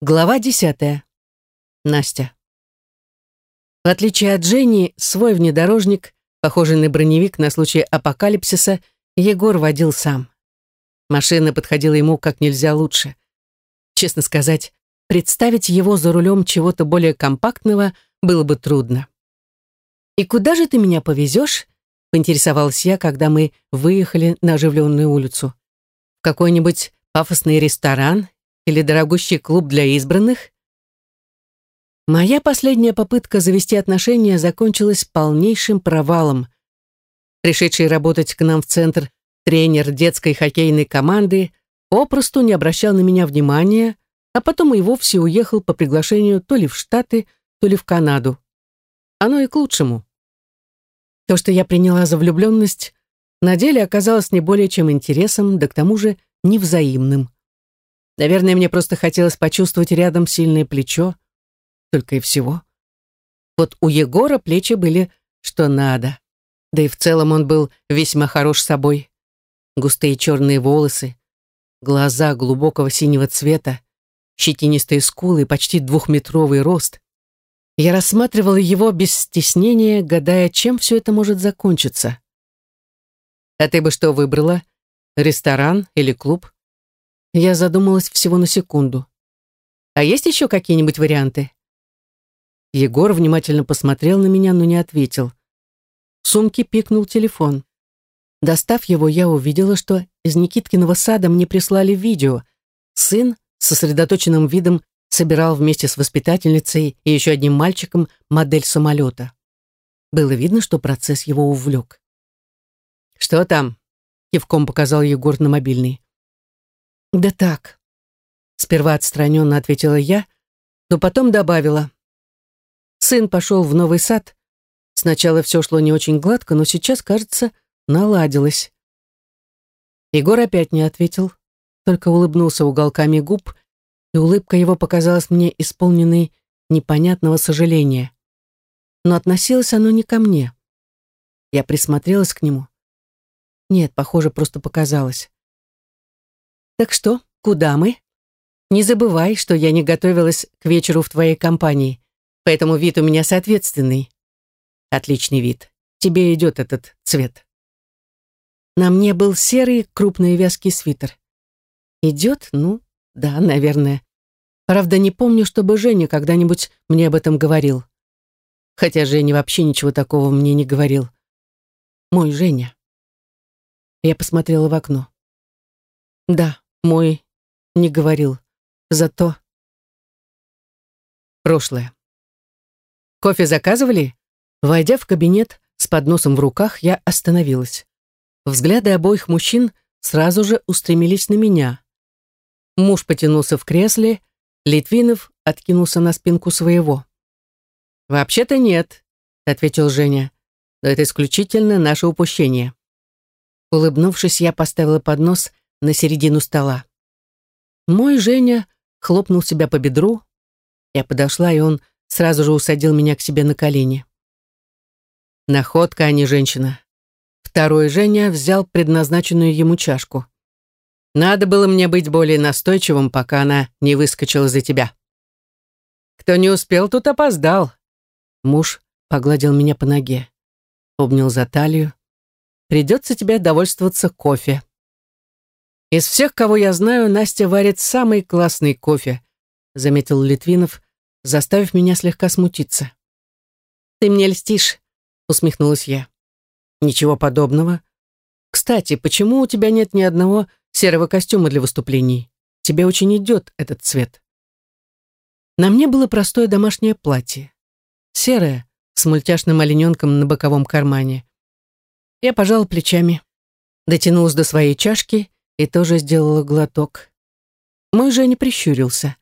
Глава десятая. Настя. В отличие от Жени, свой внедорожник, похожий на броневик на случай апокалипсиса, Егор водил сам. Машина подходила ему как нельзя лучше. Честно сказать, представить его за рулем чего-то более компактного было бы трудно. «И куда же ты меня повезешь?» — поинтересовалась я, когда мы выехали на оживленную улицу. «В какой-нибудь пафосный ресторан или дорогущий клуб для избранных? Моя последняя попытка завести отношения закончилась полнейшим провалом. Пришедший работать к нам в центр тренер детской хоккейной команды попросту не обращал на меня внимания, а потом и вовсе уехал по приглашению то ли в Штаты, то ли в Канаду. Оно и к лучшему. То, что я приняла за влюбленность, на деле оказалось не более чем интересом, да к тому же невзаимным. Наверное, мне просто хотелось почувствовать рядом сильное плечо. Только и всего. Вот у Егора плечи были что надо. Да и в целом он был весьма хорош собой. Густые черные волосы, глаза глубокого синего цвета, щетинистые скулы почти двухметровый рост. Я рассматривала его без стеснения, гадая, чем все это может закончиться. «А ты бы что выбрала? Ресторан или клуб?» Я задумалась всего на секунду. «А есть еще какие-нибудь варианты?» Егор внимательно посмотрел на меня, но не ответил. В сумке пикнул телефон. Достав его, я увидела, что из Никиткиного сада мне прислали видео. Сын с сосредоточенным видом собирал вместе с воспитательницей и еще одним мальчиком модель самолета. Было видно, что процесс его увлек. «Что там?» — кивком показал Егор на мобильный. «Да так», — сперва отстраненно ответила я, но потом добавила. Сын пошел в новый сад. Сначала все шло не очень гладко, но сейчас, кажется, наладилось. Егор опять не ответил, только улыбнулся уголками губ, и улыбка его показалась мне исполненной непонятного сожаления. Но относилось оно не ко мне. Я присмотрелась к нему. Нет, похоже, просто показалось. Так что, куда мы? Не забывай, что я не готовилась к вечеру в твоей компании, поэтому вид у меня соответственный. Отличный вид. Тебе идет этот цвет. На мне был серый крупный вязкий свитер. Идет? Ну, да, наверное. Правда, не помню, чтобы Женя когда-нибудь мне об этом говорил. Хотя Женя вообще ничего такого мне не говорил. Мой Женя. Я посмотрела в окно. Да, мой не говорил. Зато... Прошлое. Кофе заказывали? Войдя в кабинет с подносом в руках, я остановилась. Взгляды обоих мужчин сразу же устремились на меня. Муж потянулся в кресле, Литвинов откинулся на спинку своего. «Вообще-то нет», — ответил Женя, «но это исключительно наше упущение». Улыбнувшись, я поставила поднос на середину стола. Мой Женя хлопнул себя по бедру. Я подошла, и он сразу же усадил меня к себе на колени. Находка, а не женщина. Второй Женя взял предназначенную ему чашку. Надо было мне быть более настойчивым, пока она не выскочила за тебя. Кто не успел, тут опоздал. Муж погладил меня по ноге, обнял за талию. Придется тебе довольствоваться кофе. «Из всех, кого я знаю, Настя варит самый классный кофе», заметил Литвинов, заставив меня слегка смутиться. «Ты мне льстишь», усмехнулась я. «Ничего подобного. Кстати, почему у тебя нет ни одного серого костюма для выступлений? Тебе очень идет этот цвет». На мне было простое домашнее платье. Серое, с мультяшным олененком на боковом кармане. Я пожала плечами, дотянулась до своей чашки и тоже сделала глоток. Мой не прищурился.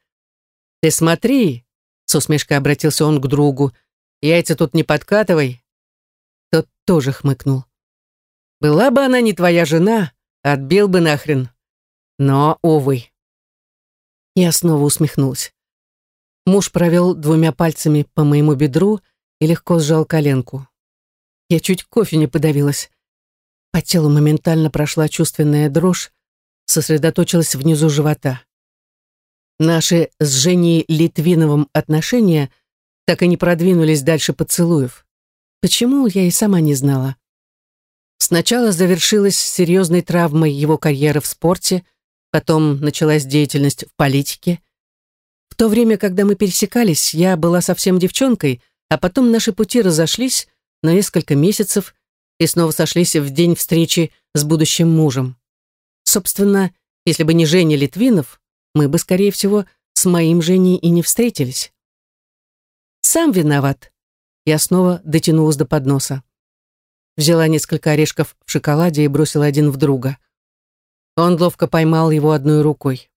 «Ты смотри!» — с усмешкой обратился он к другу. «Яйца тут не подкатывай!» Тот тоже хмыкнул. «Была бы она не твоя жена, отбил бы нахрен. Но, увы». Я снова усмехнулась. Муж провел двумя пальцами по моему бедру и легко сжал коленку. Я чуть кофе не подавилась. По телу моментально прошла чувственная дрожь, сосредоточилась внизу живота. Наши с Женей Литвиновым отношения так и не продвинулись дальше поцелуев. Почему, я и сама не знала. Сначала завершилась серьезной травмой его карьера в спорте, потом началась деятельность в политике. В то время, когда мы пересекались, я была совсем девчонкой, а потом наши пути разошлись на несколько месяцев и снова сошлись в день встречи с будущим мужем. Собственно, если бы не Женя Литвинов, мы бы, скорее всего, с моим Женей и не встретились. Сам виноват. Я снова дотянулась до подноса. Взяла несколько орешков в шоколаде и бросила один в друга. Он ловко поймал его одной рукой.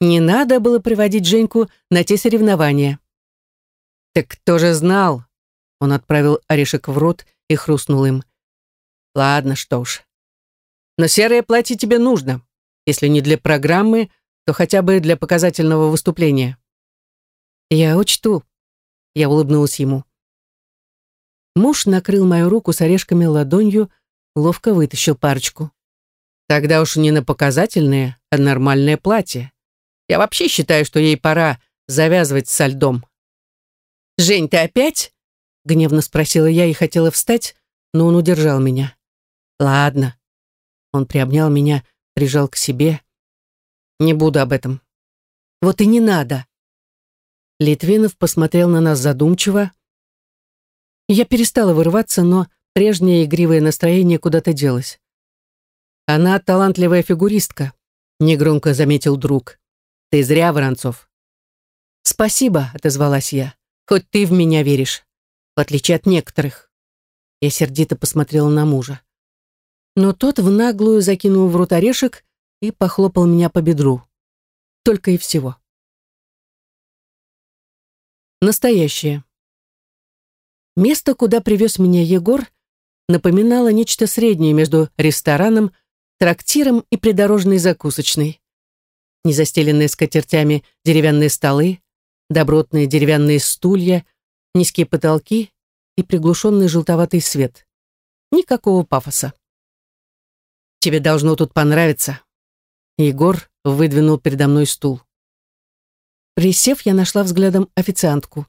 Не надо было приводить Женьку на те соревнования. «Так кто же знал?» Он отправил орешек в рот и хрустнул им. «Ладно, что уж. Но серое платье тебе нужно. Если не для программы, то хотя бы для показательного выступления». «Я учту», — я улыбнулась ему. Муж накрыл мою руку с орешками ладонью, ловко вытащил парочку. Тогда уж не на показательное, а нормальное платье. Я вообще считаю, что ей пора завязывать со льдом. «Жень, ты опять?» — гневно спросила я и хотела встать, но он удержал меня. «Ладно». Он приобнял меня, прижал к себе. «Не буду об этом». «Вот и не надо». Литвинов посмотрел на нас задумчиво, я перестала вырываться, но прежнее игривое настроение куда-то делось. «Она талантливая фигуристка», — негромко заметил друг. «Ты зря, Воронцов». «Спасибо», — отозвалась я. «Хоть ты в меня веришь, в отличие от некоторых». Я сердито посмотрела на мужа. Но тот в наглую закинул в рот орешек и похлопал меня по бедру. Только и всего. Настоящее. Место, куда привез меня Егор, напоминало нечто среднее между рестораном, трактиром и придорожной закусочной. Незастеленные скатертями деревянные столы, добротные деревянные стулья, низкие потолки и приглушенный желтоватый свет. Никакого пафоса. «Тебе должно тут понравиться». Егор выдвинул передо мной стул. Присев, я нашла взглядом официантку.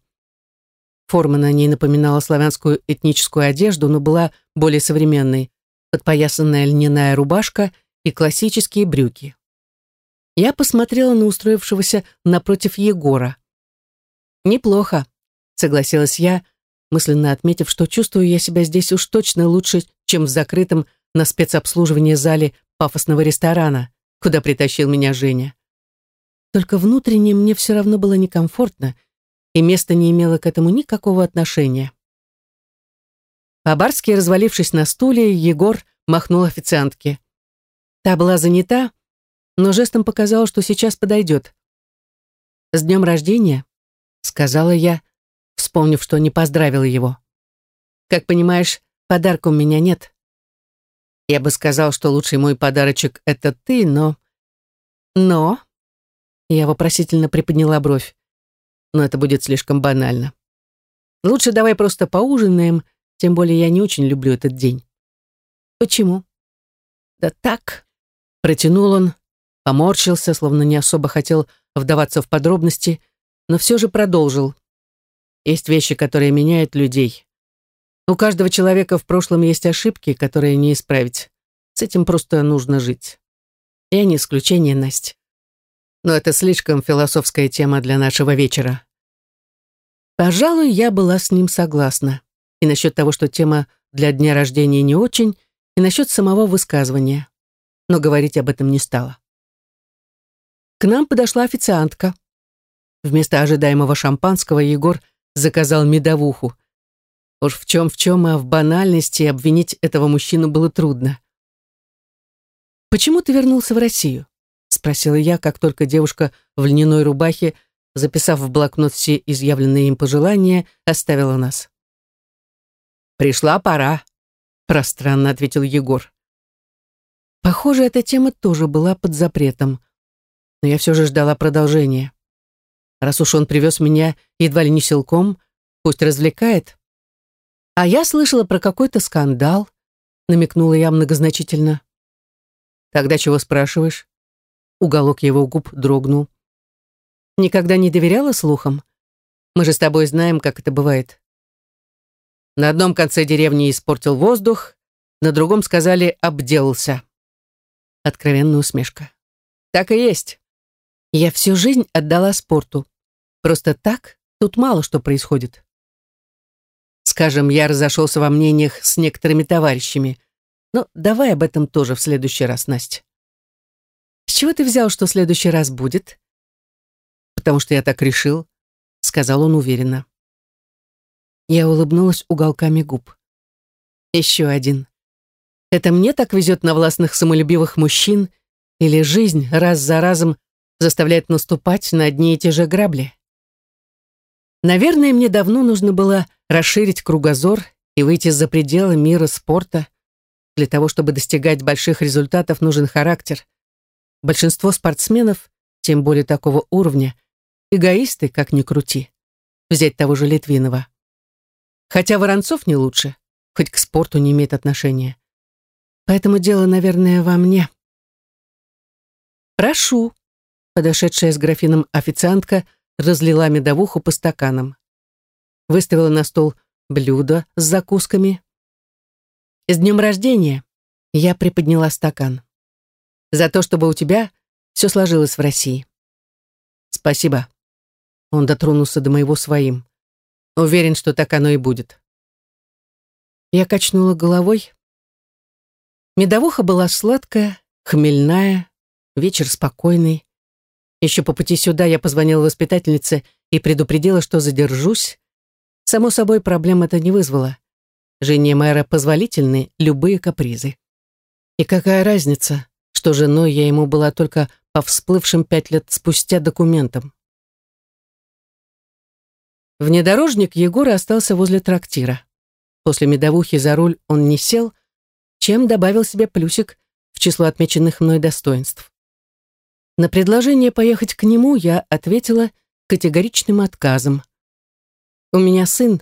Форма на ней напоминала славянскую этническую одежду, но была более современной. Подпоясанная льняная рубашка и классические брюки. Я посмотрела на устроившегося напротив Егора. «Неплохо», — согласилась я, мысленно отметив, что чувствую я себя здесь уж точно лучше, чем в закрытом на спецобслуживании зале пафосного ресторана, куда притащил меня Женя. Только внутренне мне все равно было некомфортно, и место не имело к этому никакого отношения. По-барски развалившись на стуле, Егор махнул официантке. Та была занята, но жестом показала, что сейчас подойдет. «С днем рождения», — сказала я, вспомнив, что не поздравила его. «Как понимаешь, подарка у меня нет. Я бы сказал, что лучший мой подарочек — это ты, но...» «Но...» Я вопросительно приподняла бровь но это будет слишком банально. Лучше давай просто поужинаем, тем более я не очень люблю этот день. Почему? Да так, протянул он, поморщился, словно не особо хотел вдаваться в подробности, но все же продолжил. Есть вещи, которые меняют людей. У каждого человека в прошлом есть ошибки, которые не исправить. С этим просто нужно жить. Я не исключение, Настя. Но это слишком философская тема для нашего вечера. Пожалуй, я была с ним согласна. И насчет того, что тема для дня рождения не очень, и насчет самого высказывания. Но говорить об этом не стала. К нам подошла официантка. Вместо ожидаемого шампанского Егор заказал медовуху. Уж в чем в чем, а в банальности обвинить этого мужчину было трудно. «Почему ты вернулся в Россию?» — спросила я, как только девушка в льняной рубахе записав в блокнот все изъявленные им пожелания, оставила нас. «Пришла пора», — пространно ответил Егор. Похоже, эта тема тоже была под запретом, но я все же ждала продолжения. Раз уж он привез меня едва ли не силком, пусть развлекает. А я слышала про какой-то скандал, намекнула я многозначительно. Тогда чего спрашиваешь? Уголок его губ дрогнул. Никогда не доверяла слухам? Мы же с тобой знаем, как это бывает. На одном конце деревни испортил воздух, на другом сказали «обделался». Откровенная усмешка. Так и есть. Я всю жизнь отдала спорту. Просто так тут мало что происходит. Скажем, я разошелся во мнениях с некоторыми товарищами. Но давай об этом тоже в следующий раз, Настя. С чего ты взял, что в следующий раз будет? Потому что я так решил, сказал он уверенно. Я улыбнулась уголками губ. Еще один. Это мне так везет на властных самолюбивых мужчин, или жизнь раз за разом заставляет наступать на одни и те же грабли? Наверное, мне давно нужно было расширить кругозор и выйти за пределы мира спорта. Для того, чтобы достигать больших результатов, нужен характер. Большинство спортсменов, тем более такого уровня, эгоисты, как ни крути. Взять того же Литвинова. Хотя Воронцов не лучше, хоть к спорту не имеет отношения. Поэтому дело, наверное, во мне. «Прошу», — подошедшая с графином официантка разлила медовуху по стаканам. Выставила на стол блюдо с закусками. «С днем рождения!» Я приподняла стакан. «За то, чтобы у тебя все сложилось в России». «Спасибо». Он дотронулся до моего своим. Уверен, что так оно и будет. Я качнула головой. Медовуха была сладкая, хмельная, вечер спокойный. Еще по пути сюда я позвонила воспитательнице и предупредила, что задержусь. Само собой, проблем это не вызвало. Жене мэра позволительны любые капризы. И какая разница, что женой я ему была только по всплывшим пять лет спустя документам. Внедорожник Егора остался возле трактира. После медовухи за руль он не сел, чем добавил себе плюсик в число отмеченных мной достоинств. На предложение поехать к нему я ответила категоричным отказом. «У меня сын».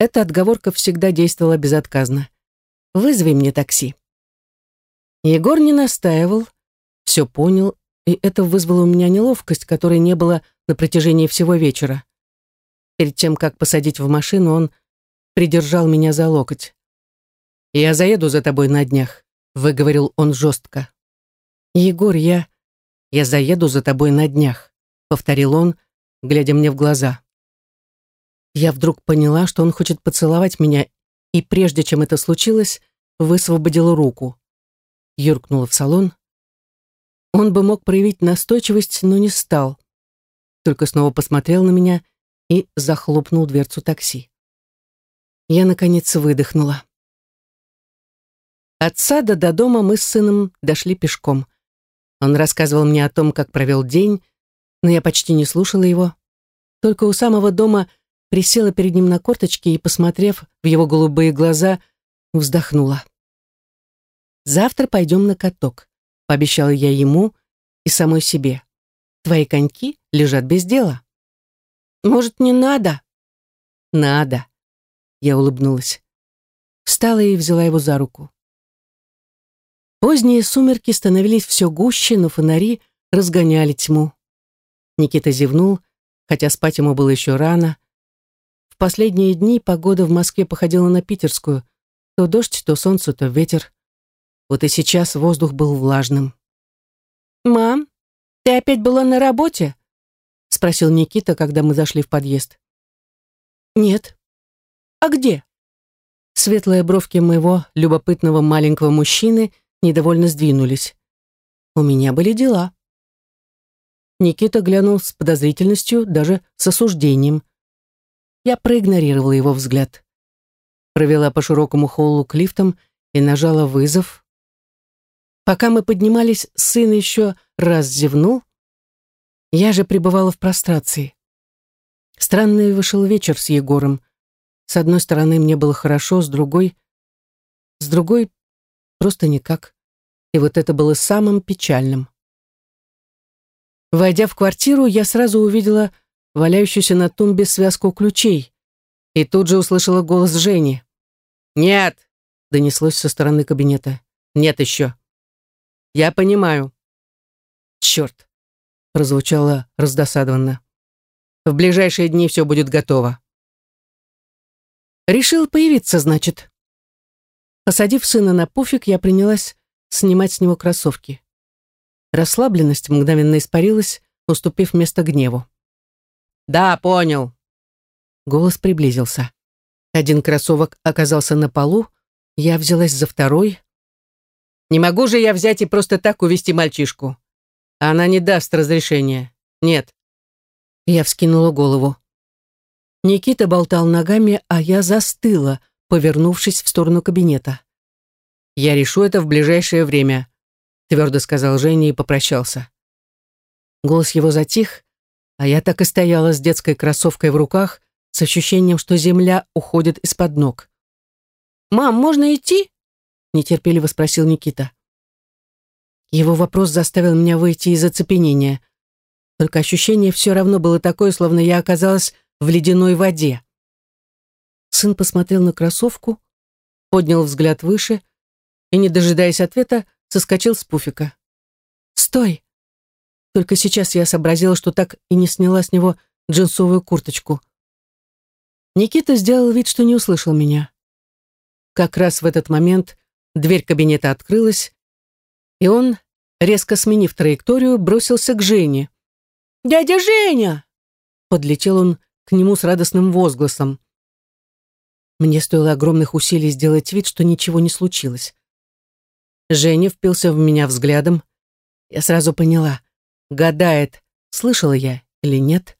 Эта отговорка всегда действовала безотказно. «Вызови мне такси». Егор не настаивал, все понял, и это вызвало у меня неловкость, которой не было на протяжении всего вечера. Перед тем, как посадить в машину, он придержал меня за локоть. «Я заеду за тобой на днях», — выговорил он жестко. «Егор, я... Я заеду за тобой на днях», — повторил он, глядя мне в глаза. Я вдруг поняла, что он хочет поцеловать меня, и прежде чем это случилось, высвободила руку. Юркнула в салон. Он бы мог проявить настойчивость, но не стал. Только снова посмотрел на меня — и захлопнул дверцу такси. Я, наконец, выдохнула. От сада до дома мы с сыном дошли пешком. Он рассказывал мне о том, как провел день, но я почти не слушала его. Только у самого дома присела перед ним на корточки и, посмотрев в его голубые глаза, вздохнула. «Завтра пойдем на каток», — пообещала я ему и самой себе. «Твои коньки лежат без дела». Может, не надо? Надо. Я улыбнулась. Встала и взяла его за руку. Поздние сумерки становились все гуще, но фонари разгоняли тьму. Никита зевнул, хотя спать ему было еще рано. В последние дни погода в Москве походила на питерскую. То дождь, то солнце, то ветер. Вот и сейчас воздух был влажным. «Мам, ты опять была на работе?» спросил Никита, когда мы зашли в подъезд. Нет. А где? Светлые бровки моего любопытного маленького мужчины недовольно сдвинулись. У меня были дела. Никита глянул с подозрительностью, даже с осуждением. Я проигнорировала его взгляд. Провела по широкому холлу к лифтам и нажала вызов. Пока мы поднимались, сын еще раз зевнул, я же пребывала в прострации. Странный вышел вечер с Егором. С одной стороны, мне было хорошо, с другой... С другой, просто никак. И вот это было самым печальным. Войдя в квартиру, я сразу увидела валяющуюся на тумбе связку ключей и тут же услышала голос Жени. «Нет!» — донеслось со стороны кабинета. «Нет еще». «Я понимаю». «Черт! прозвучало раздосадованно. «В ближайшие дни все будет готово». «Решил появиться, значит». Посадив сына на пуфик, я принялась снимать с него кроссовки. Расслабленность мгновенно испарилась, уступив место гневу. «Да, понял». Голос приблизился. Один кроссовок оказался на полу, я взялась за второй. «Не могу же я взять и просто так увести мальчишку. Она не даст разрешения. Нет». Я вскинула голову. Никита болтал ногами, а я застыла, повернувшись в сторону кабинета. «Я решу это в ближайшее время», — твердо сказал Женя и попрощался. Голос его затих, а я так и стояла с детской кроссовкой в руках, с ощущением, что земля уходит из-под ног. «Мам, можно идти?» — нетерпеливо спросил Никита. Его вопрос заставил меня выйти из оцепенения. Только ощущение все равно было такое, словно я оказалась в ледяной воде. Сын посмотрел на кроссовку, поднял взгляд выше и, не дожидаясь ответа, соскочил с пуфика. «Стой!» Только сейчас я сообразила, что так и не сняла с него джинсовую курточку. Никита сделал вид, что не услышал меня. Как раз в этот момент дверь кабинета открылась, и он, резко сменив траекторию, бросился к Жене. «Дядя Женя!» Подлетел он к нему с радостным возгласом. Мне стоило огромных усилий сделать вид, что ничего не случилось. Женя впился в меня взглядом. Я сразу поняла. Гадает, слышала я или нет.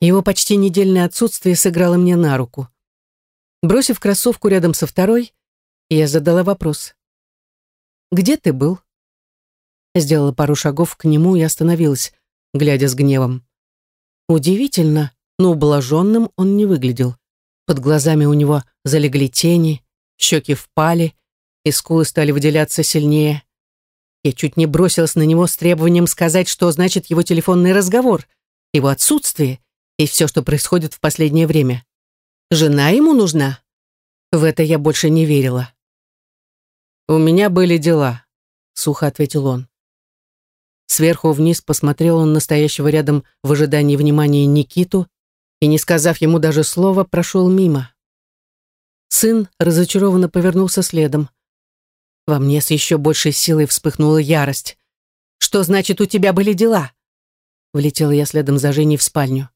Его почти недельное отсутствие сыграло мне на руку. Бросив кроссовку рядом со второй, я задала вопрос. «Где ты был?» Сделала пару шагов к нему и остановилась, глядя с гневом. Удивительно, но ублаженным он не выглядел. Под глазами у него залегли тени, щеки впали, и скулы стали выделяться сильнее. Я чуть не бросилась на него с требованием сказать, что значит его телефонный разговор, его отсутствие и все, что происходит в последнее время. Жена ему нужна? В это я больше не верила. «У меня были дела», — сухо ответил он. Сверху вниз посмотрел он настоящего рядом в ожидании внимания Никиту и, не сказав ему даже слова, прошел мимо. Сын разочарованно повернулся следом. Во мне с еще большей силой вспыхнула ярость. «Что значит, у тебя были дела?» Влетела я следом за Женей в спальню.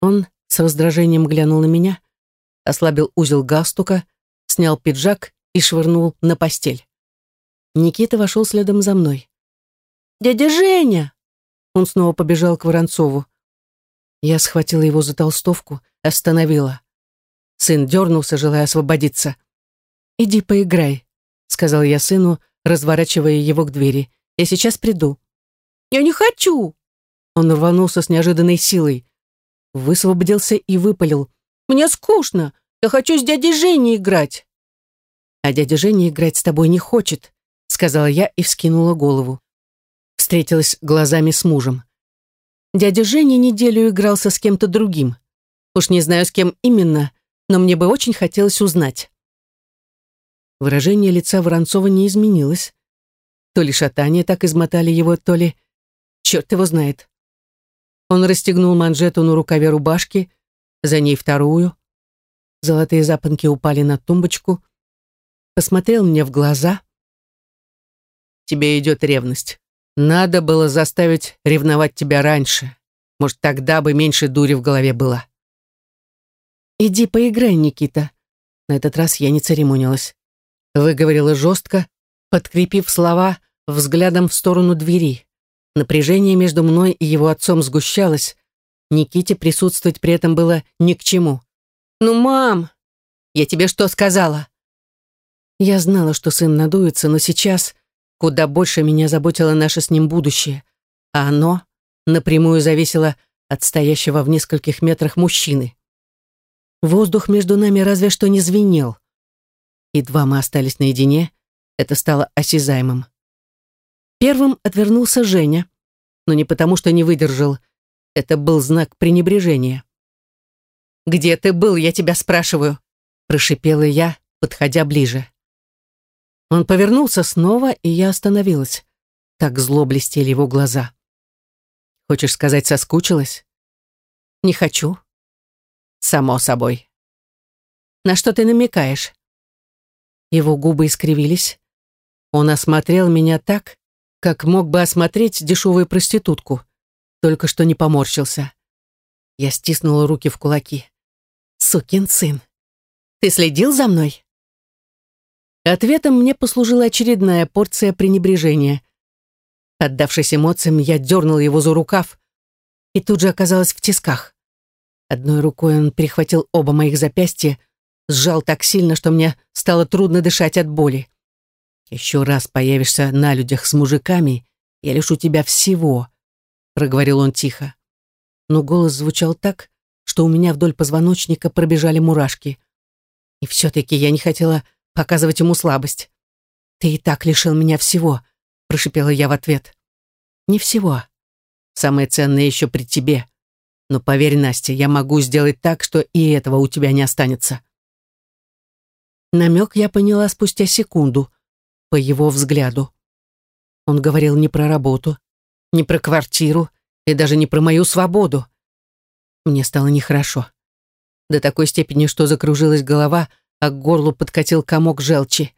Он с раздражением глянул на меня, ослабил узел галстука, снял пиджак и швырнул на постель. Никита вошел следом за мной. «Дядя Женя!» Он снова побежал к Воронцову. Я схватила его за толстовку, остановила. Сын дернулся, желая освободиться. «Иди поиграй», — сказал я сыну, разворачивая его к двери. «Я сейчас приду». «Я не хочу!» Он рванулся с неожиданной силой высвободился и выпалил. «Мне скучно. Я хочу с дядей Женей играть». «А дядя Женя играть с тобой не хочет», сказала я и вскинула голову. Встретилась глазами с мужем. Дядя Женя неделю игрался с кем-то другим. Уж не знаю, с кем именно, но мне бы очень хотелось узнать. Выражение лица Воронцова не изменилось. То ли шатание так измотали его, то ли... Черт его знает. Он расстегнул манжету на рукаве рубашки, за ней вторую. Золотые запонки упали на тумбочку. Посмотрел мне в глаза. «Тебе идет ревность. Надо было заставить ревновать тебя раньше. Может, тогда бы меньше дури в голове было». «Иди поиграй, Никита». На этот раз я не церемонилась. Выговорила жестко, подкрепив слова взглядом в сторону двери. Напряжение между мной и его отцом сгущалось. Никите присутствовать при этом было ни к чему. «Ну, мам, я тебе что сказала?» Я знала, что сын надуется, но сейчас куда больше меня заботило наше с ним будущее, а оно напрямую зависело от стоящего в нескольких метрах мужчины. Воздух между нами разве что не звенел. Едва мы остались наедине, это стало осязаемым. Первым отвернулся Женя, но не потому, что не выдержал. Это был знак пренебрежения. «Где ты был, я тебя спрашиваю?» прошипела я, подходя ближе. Он повернулся снова, и я остановилась. Так зло блестели его глаза. Хочешь сказать, соскучилась? Не хочу. Само собой. На что ты намекаешь? Его губы искривились. Он осмотрел меня так, как мог бы осмотреть дешевую проститутку, только что не поморщился. Я стиснула руки в кулаки. «Сукин сын! Ты следил за мной?» Ответом мне послужила очередная порция пренебрежения. Отдавшись эмоциям, я дернул его за рукав и тут же оказалась в тисках. Одной рукой он перехватил оба моих запястья, сжал так сильно, что мне стало трудно дышать от боли. «Еще раз появишься на людях с мужиками, я лишу тебя всего», — проговорил он тихо. Но голос звучал так, что у меня вдоль позвоночника пробежали мурашки. И все-таки я не хотела показывать ему слабость. «Ты и так лишил меня всего», — прошипела я в ответ. «Не всего. Самое ценное еще при тебе. Но поверь, Настя, я могу сделать так, что и этого у тебя не останется». Намек я поняла спустя секунду, по его взгляду. Он говорил не про работу, не про квартиру и даже не про мою свободу. Мне стало нехорошо. До такой степени, что закружилась голова, а к горлу подкатил комок желчи.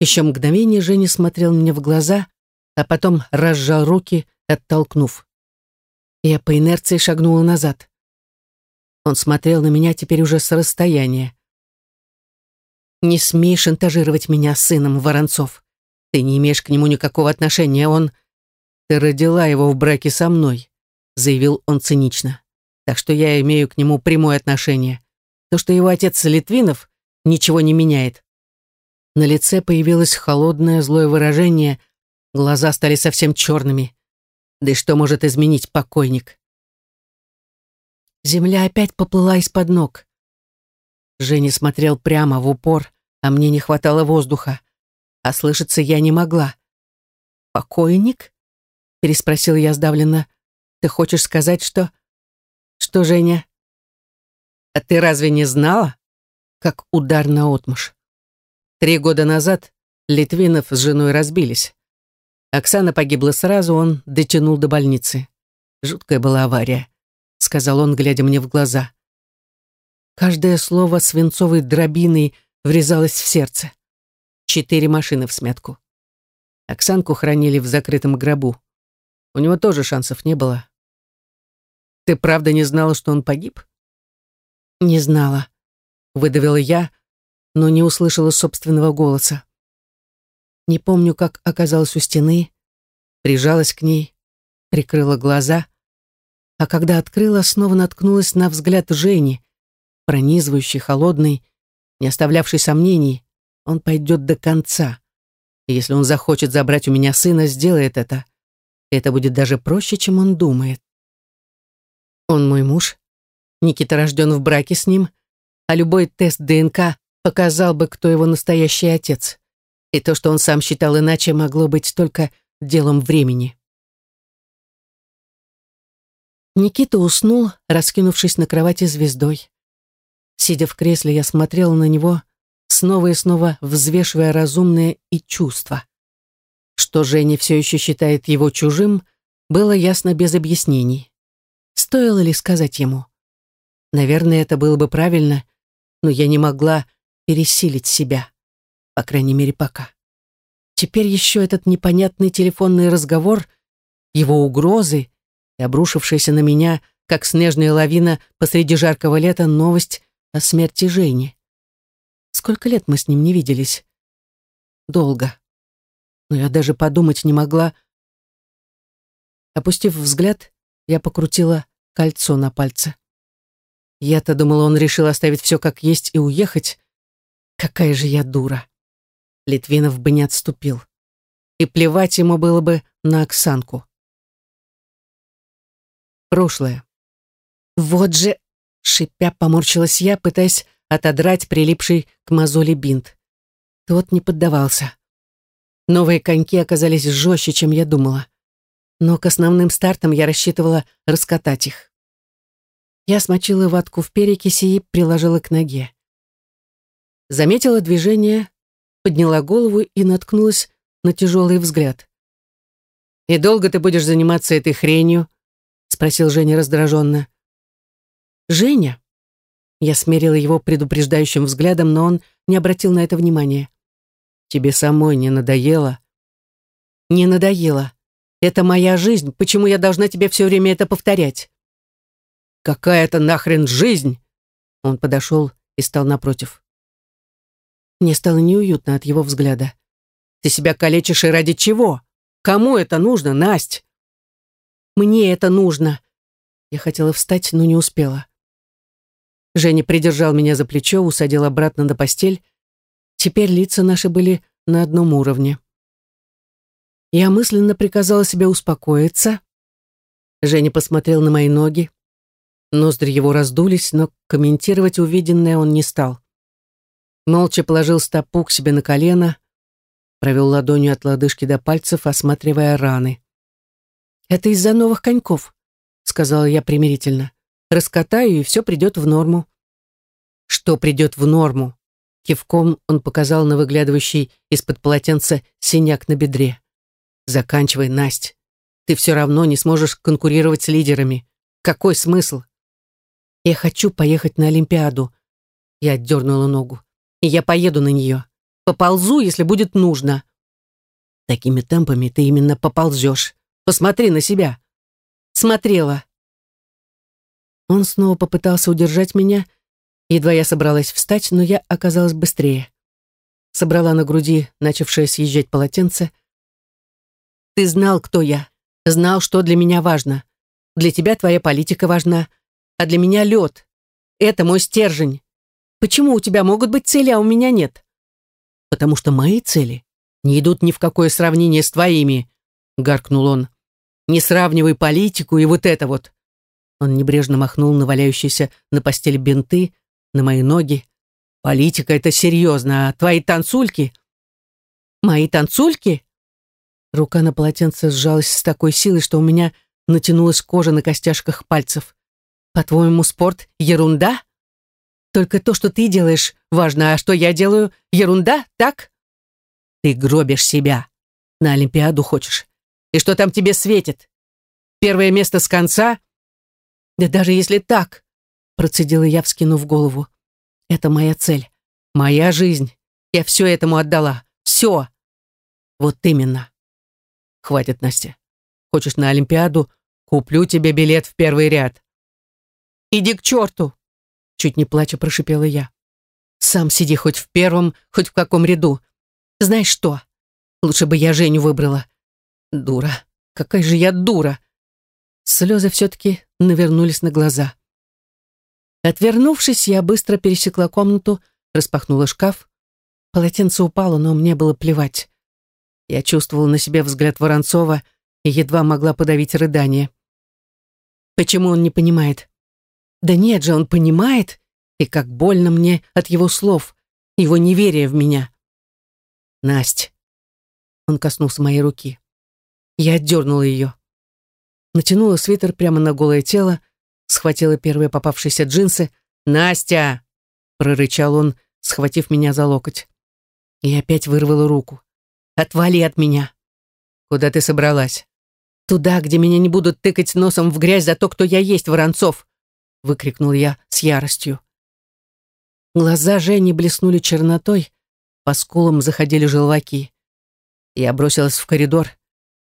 Еще мгновение Женя смотрел мне в глаза, а потом разжал руки, оттолкнув. Я по инерции шагнула назад. Он смотрел на меня теперь уже с расстояния. «Не смей шантажировать меня сыном Воронцов. Ты не имеешь к нему никакого отношения, он...» «Ты родила его в браке со мной», — заявил он цинично. «Так что я имею к нему прямое отношение. То, что его отец Литвинов, ничего не меняет. На лице появилось холодное злое выражение, глаза стали совсем черными. Да и что может изменить покойник? Земля опять поплыла из-под ног. Женя смотрел прямо в упор, а мне не хватало воздуха, а слышаться я не могла. «Покойник?» — переспросил я сдавленно. «Ты хочешь сказать, что...» «Что, Женя?» «А ты разве не знала?» Как удар на отмышь. Три года назад Литвинов с женой разбились. Оксана погибла сразу, он дотянул до больницы. Жуткая была авария, сказал он, глядя мне в глаза. Каждое слово свинцовой дробиной врезалось в сердце. Четыре машины в смятку. Оксанку хранили в закрытом гробу. У него тоже шансов не было. Ты правда не знала, что он погиб? Не знала выдавила я, но не услышала собственного голоса. Не помню, как оказалась у стены, прижалась к ней, прикрыла глаза, а когда открыла, снова наткнулась на взгляд Жени, пронизывающий, холодный, не оставлявший сомнений, он пойдет до конца. И если он захочет забрать у меня сына, сделает это. Это будет даже проще, чем он думает. Он мой муж. Никита рожден в браке с ним — а любой тест ДНК показал бы, кто его настоящий отец. И то, что он сам считал иначе, могло быть только делом времени. Никита уснул, раскинувшись на кровати звездой. Сидя в кресле, я смотрела на него, снова и снова взвешивая разумное и чувства. Что Женя все еще считает его чужим, было ясно без объяснений. Стоило ли сказать ему? Наверное, это было бы правильно, но я не могла пересилить себя, по крайней мере, пока. Теперь еще этот непонятный телефонный разговор, его угрозы и обрушившаяся на меня, как снежная лавина посреди жаркого лета, новость о смерти Жени. Сколько лет мы с ним не виделись? Долго. Но я даже подумать не могла. Опустив взгляд, я покрутила кольцо на пальце. Я-то думала, он решил оставить все как есть и уехать. Какая же я дура. Литвинов бы не отступил. И плевать ему было бы на Оксанку. Прошлое. Вот же, шипя, поморщилась я, пытаясь отодрать прилипший к мозоли бинт. Тот не поддавался. Новые коньки оказались жестче, чем я думала. Но к основным стартам я рассчитывала раскатать их. Я смочила ватку в перекиси и приложила к ноге. Заметила движение, подняла голову и наткнулась на тяжелый взгляд. «И долго ты будешь заниматься этой хренью?» спросил Женя раздраженно. «Женя?» Я смерила его предупреждающим взглядом, но он не обратил на это внимания. «Тебе самой не надоело?» «Не надоело. Это моя жизнь. Почему я должна тебе все время это повторять?» «Какая это нахрен жизнь?» Он подошел и стал напротив. Мне стало неуютно от его взгляда. «Ты себя калечишь и ради чего? Кому это нужно, Насть?» «Мне это нужно!» Я хотела встать, но не успела. Женя придержал меня за плечо, усадил обратно на постель. Теперь лица наши были на одном уровне. Я мысленно приказала себе успокоиться. Женя посмотрел на мои ноги. Ноздри его раздулись, но комментировать увиденное он не стал. Молча положил стопу к себе на колено, провел ладонью от лодыжки до пальцев, осматривая раны. «Это из-за новых коньков», — сказала я примирительно. «Раскатаю, и все придет в норму». «Что придет в норму?» Кивком он показал на выглядывающий из-под полотенца синяк на бедре. Заканчивай, Насть. Ты все равно не сможешь конкурировать с лидерами. Какой смысл? Я хочу поехать на Олимпиаду. Я отдернула ногу. И я поеду на нее. Поползу, если будет нужно. Такими темпами ты именно поползешь. Посмотри на себя. Смотрела. Он снова попытался удержать меня. Едва я собралась встать, но я оказалась быстрее. Собрала на груди начавшее съезжать полотенце, ты знал, кто я. Знал, что для меня важно. Для тебя твоя политика важна, а для меня лед. Это мой стержень. Почему у тебя могут быть цели, а у меня нет? Потому что мои цели не идут ни в какое сравнение с твоими, гаркнул он. Не сравнивай политику и вот это вот. Он небрежно махнул на валяющиеся на постели бинты, на мои ноги. Политика — это серьезно, а твои танцульки... Мои танцульки? Рука на полотенце сжалась с такой силой, что у меня натянулась кожа на костяшках пальцев. «По-твоему, спорт — ерунда? Только то, что ты делаешь, важно, а что я делаю — ерунда, так? Ты гробишь себя. На Олимпиаду хочешь. И что там тебе светит? Первое место с конца? Да даже если так, процедила я, вскинув голову. Это моя цель, моя жизнь. Я все этому отдала. Все. Вот именно. Хватит, Настя. Хочешь на Олимпиаду? Куплю тебе билет в первый ряд. Иди к черту! Чуть не плача прошипела я. Сам сиди хоть в первом, хоть в каком ряду. Знаешь что? Лучше бы я Женю выбрала. Дура. Какая же я дура. Слезы все-таки навернулись на глаза. Отвернувшись, я быстро пересекла комнату, распахнула шкаф. Полотенце упало, но мне было плевать. Я чувствовала на себе взгляд Воронцова и едва могла подавить рыдание. Почему он не понимает? Да нет же, он понимает, и как больно мне от его слов, его неверия в меня. Насть. Он коснулся моей руки. Я отдернула ее. Натянула свитер прямо на голое тело, схватила первые попавшиеся джинсы. «Настя!» — прорычал он, схватив меня за локоть. И опять вырвала руку. Отвали от меня. Куда ты собралась? Туда, где меня не будут тыкать носом в грязь за то, кто я есть, Воронцов, выкрикнул я с яростью. Глаза Жени блеснули чернотой, по скулам заходили желваки. Я бросилась в коридор,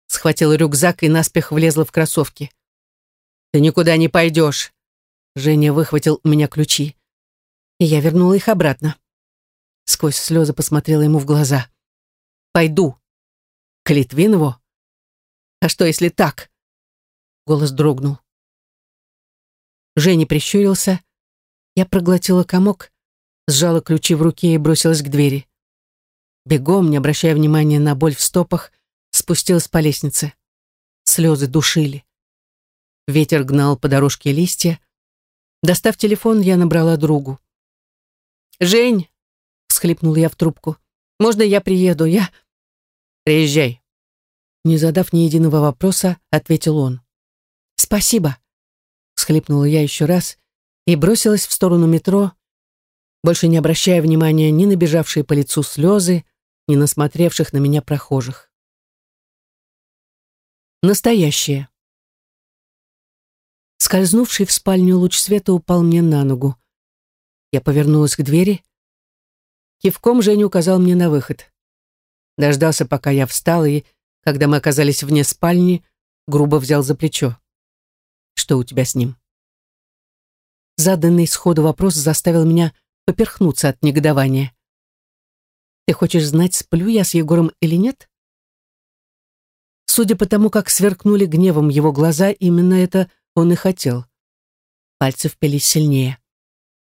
схватила рюкзак и наспех влезла в кроссовки. «Ты никуда не пойдешь!» Женя выхватил у меня ключи. И я вернула их обратно. Сквозь слезы посмотрела ему в глаза. Пойду. К Литвинову? А что, если так? Голос дрогнул. Женя прищурился. Я проглотила комок, сжала ключи в руке и бросилась к двери. Бегом, не обращая внимания на боль в стопах, спустилась по лестнице. Слезы душили. Ветер гнал по дорожке листья. Достав телефон, я набрала другу. «Жень!» — всхлипнула я в трубку. «Можно я приеду? Я...» Приезжай. Не задав ни единого вопроса, ответил он. Спасибо. Схлипнула я еще раз и бросилась в сторону метро, больше не обращая внимания ни на бежавшие по лицу слезы, ни на смотревших на меня прохожих. Настоящее. Скользнувший в спальню луч света упал мне на ногу. Я повернулась к двери. Кивком Женя указал мне на выход. Дождался, пока я встала, и, когда мы оказались вне спальни, грубо взял за плечо. «Что у тебя с ним?» Заданный сходу вопрос заставил меня поперхнуться от негодования. «Ты хочешь знать, сплю я с Егором или нет?» Судя по тому, как сверкнули гневом его глаза, именно это он и хотел. Пальцы впились сильнее.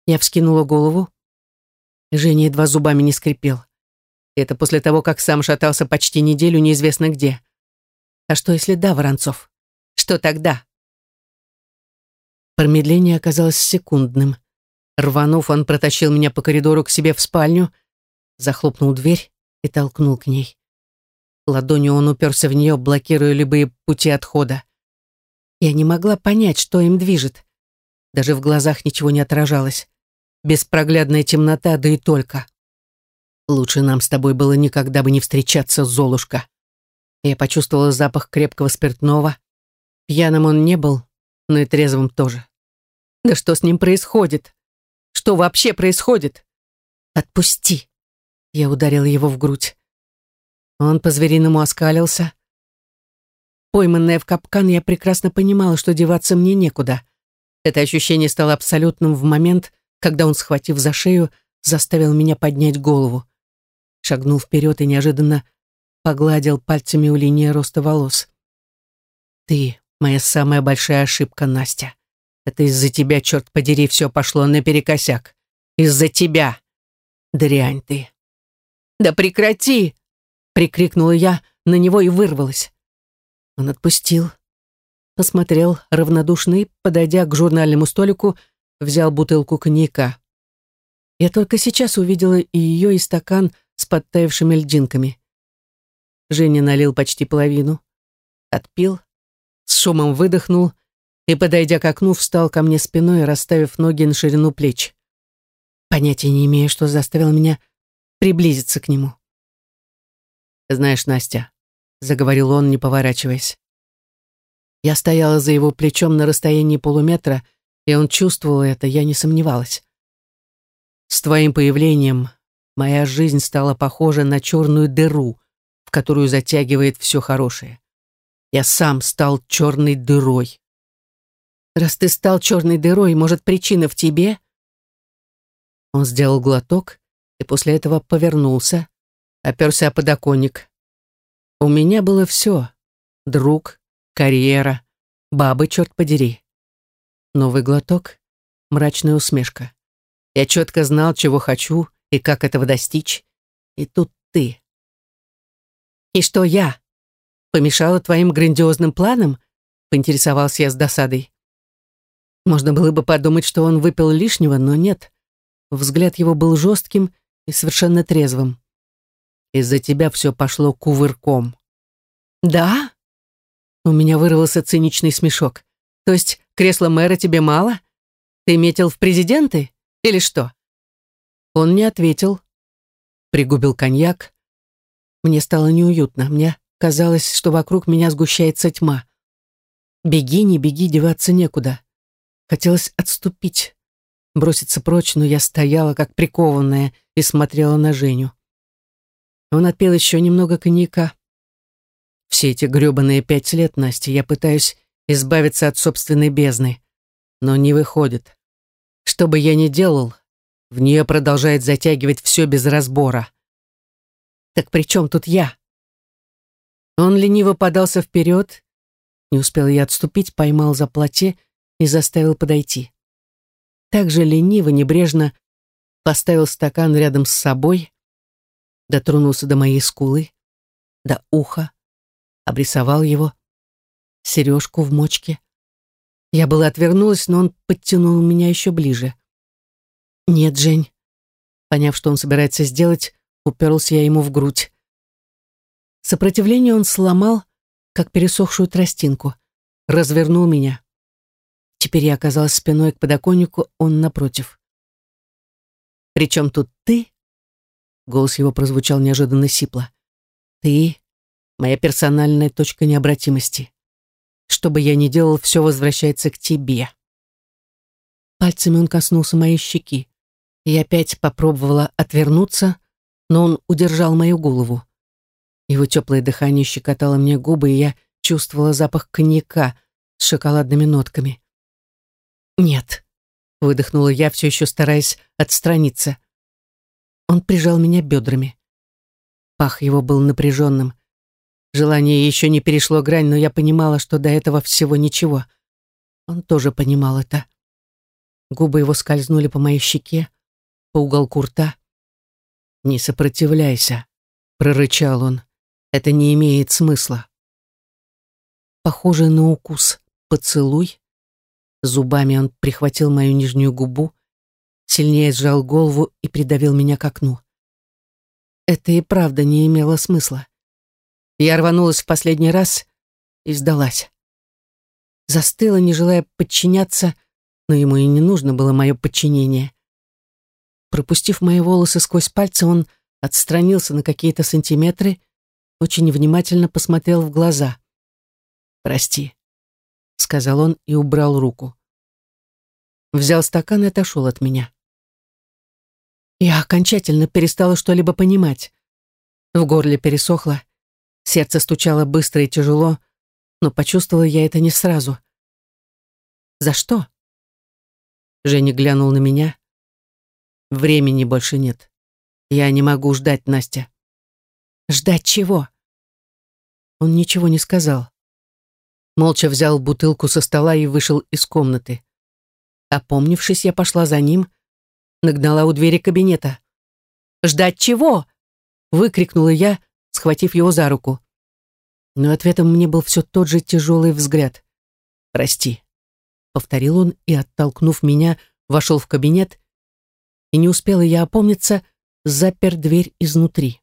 Я вскинула голову. Женя едва зубами не скрипел. Это после того, как сам шатался почти неделю неизвестно где. А что, если да, Воронцов? Что тогда? Промедление оказалось секундным. Рванув, он протащил меня по коридору к себе в спальню, захлопнул дверь и толкнул к ней. Ладонью он уперся в нее, блокируя любые пути отхода. Я не могла понять, что им движет. Даже в глазах ничего не отражалось. Беспроглядная темнота, да и только. Лучше нам с тобой было никогда бы не встречаться, Золушка. Я почувствовала запах крепкого спиртного. Пьяным он не был, но и трезвым тоже. Да что с ним происходит? Что вообще происходит? Отпусти. Я ударила его в грудь. Он по-звериному оскалился. Пойманная в капкан, я прекрасно понимала, что деваться мне некуда. Это ощущение стало абсолютным в момент, когда он, схватив за шею, заставил меня поднять голову шагнул вперед и неожиданно погладил пальцами у линии роста волос. «Ты моя самая большая ошибка, Настя. Это из-за тебя, черт подери, все пошло наперекосяк. Из-за тебя. Дрянь ты». «Да прекрати!» — прикрикнула я на него и вырвалась. Он отпустил, посмотрел равнодушный, подойдя к журнальному столику, взял бутылку коньяка. Я только сейчас увидела и ее, и стакан — с подтаявшими льдинками. Женя налил почти половину, отпил, с шумом выдохнул и, подойдя к окну, встал ко мне спиной, расставив ноги на ширину плеч. Понятия не имею, что заставило меня приблизиться к нему. «Знаешь, Настя», — заговорил он, не поворачиваясь. Я стояла за его плечом на расстоянии полуметра, и он чувствовал это, я не сомневалась. С твоим появлением моя жизнь стала похожа на черную дыру, в которую затягивает все хорошее. Я сам стал черной дырой. Раз ты стал черной дырой, может, причина в тебе? Он сделал глоток и после этого повернулся, оперся о подоконник. У меня было все. Друг, карьера, бабы, черт подери. Новый глоток, мрачная усмешка. Я четко знал, чего хочу, и как этого достичь. И тут ты. И что я? Помешала твоим грандиозным планам? Поинтересовался я с досадой. Можно было бы подумать, что он выпил лишнего, но нет. Взгляд его был жестким и совершенно трезвым. Из-за тебя все пошло кувырком. Да? У меня вырвался циничный смешок. То есть кресло мэра тебе мало? Ты метил в президенты? Или что? Он не ответил. Пригубил коньяк. Мне стало неуютно. Мне казалось, что вокруг меня сгущается тьма. Беги, не беги, деваться некуда. Хотелось отступить, броситься прочь, но я стояла, как прикованная, и смотрела на Женю. Он отпил еще немного коньяка. Все эти грёбаные пять лет, Настя, я пытаюсь избавиться от собственной бездны. Но не выходит. Что бы я ни делал, в нее продолжает затягивать все без разбора. Так при чем тут я? Он лениво подался вперед, не успел я отступить, поймал за платье и заставил подойти. Так же лениво, небрежно поставил стакан рядом с собой, дотронулся до моей скулы, до уха, обрисовал его, сережку в мочке. Я была отвернулась, но он подтянул меня еще ближе. «Нет, Жень». Поняв, что он собирается сделать, уперлся я ему в грудь. Сопротивление он сломал, как пересохшую тростинку. Развернул меня. Теперь я оказалась спиной к подоконнику, он напротив. «Причем тут ты?» Голос его прозвучал неожиданно сипло. «Ты — моя персональная точка необратимости. Что бы я ни делал, все возвращается к тебе. Пальцами он коснулся моей щеки. Я опять попробовала отвернуться, но он удержал мою голову. Его теплое дыхание щекотало мне губы, и я чувствовала запах коньяка с шоколадными нотками. «Нет», — выдохнула я, все еще стараясь отстраниться. Он прижал меня бедрами. Пах его был напряженным. Желание еще не перешло грань, но я понимала, что до этого всего ничего. Он тоже понимал это. Губы его скользнули по моей щеке, по уголку рта. «Не сопротивляйся», — прорычал он. «Это не имеет смысла». Похоже на укус поцелуй. Зубами он прихватил мою нижнюю губу, сильнее сжал голову и придавил меня к окну. Это и правда не имело смысла. Я рванулась в последний раз и сдалась. Застыла, не желая подчиняться, но ему и не нужно было мое подчинение. Пропустив мои волосы сквозь пальцы, он отстранился на какие-то сантиметры, очень внимательно посмотрел в глаза. «Прости», — сказал он и убрал руку. Взял стакан и отошел от меня. Я окончательно перестала что-либо понимать. В горле пересохло, сердце стучало быстро и тяжело, но почувствовала я это не сразу. «За что?» Женя глянул на меня, Времени больше нет. Я не могу ждать, Настя. Ждать чего? Он ничего не сказал. Молча взял бутылку со стола и вышел из комнаты. Опомнившись, я пошла за ним, нагнала у двери кабинета. «Ждать чего?» — выкрикнула я, схватив его за руку. Но ответом мне был все тот же тяжелый взгляд. «Прости», — повторил он и, оттолкнув меня, вошел в кабинет и не успела я опомниться, запер дверь изнутри.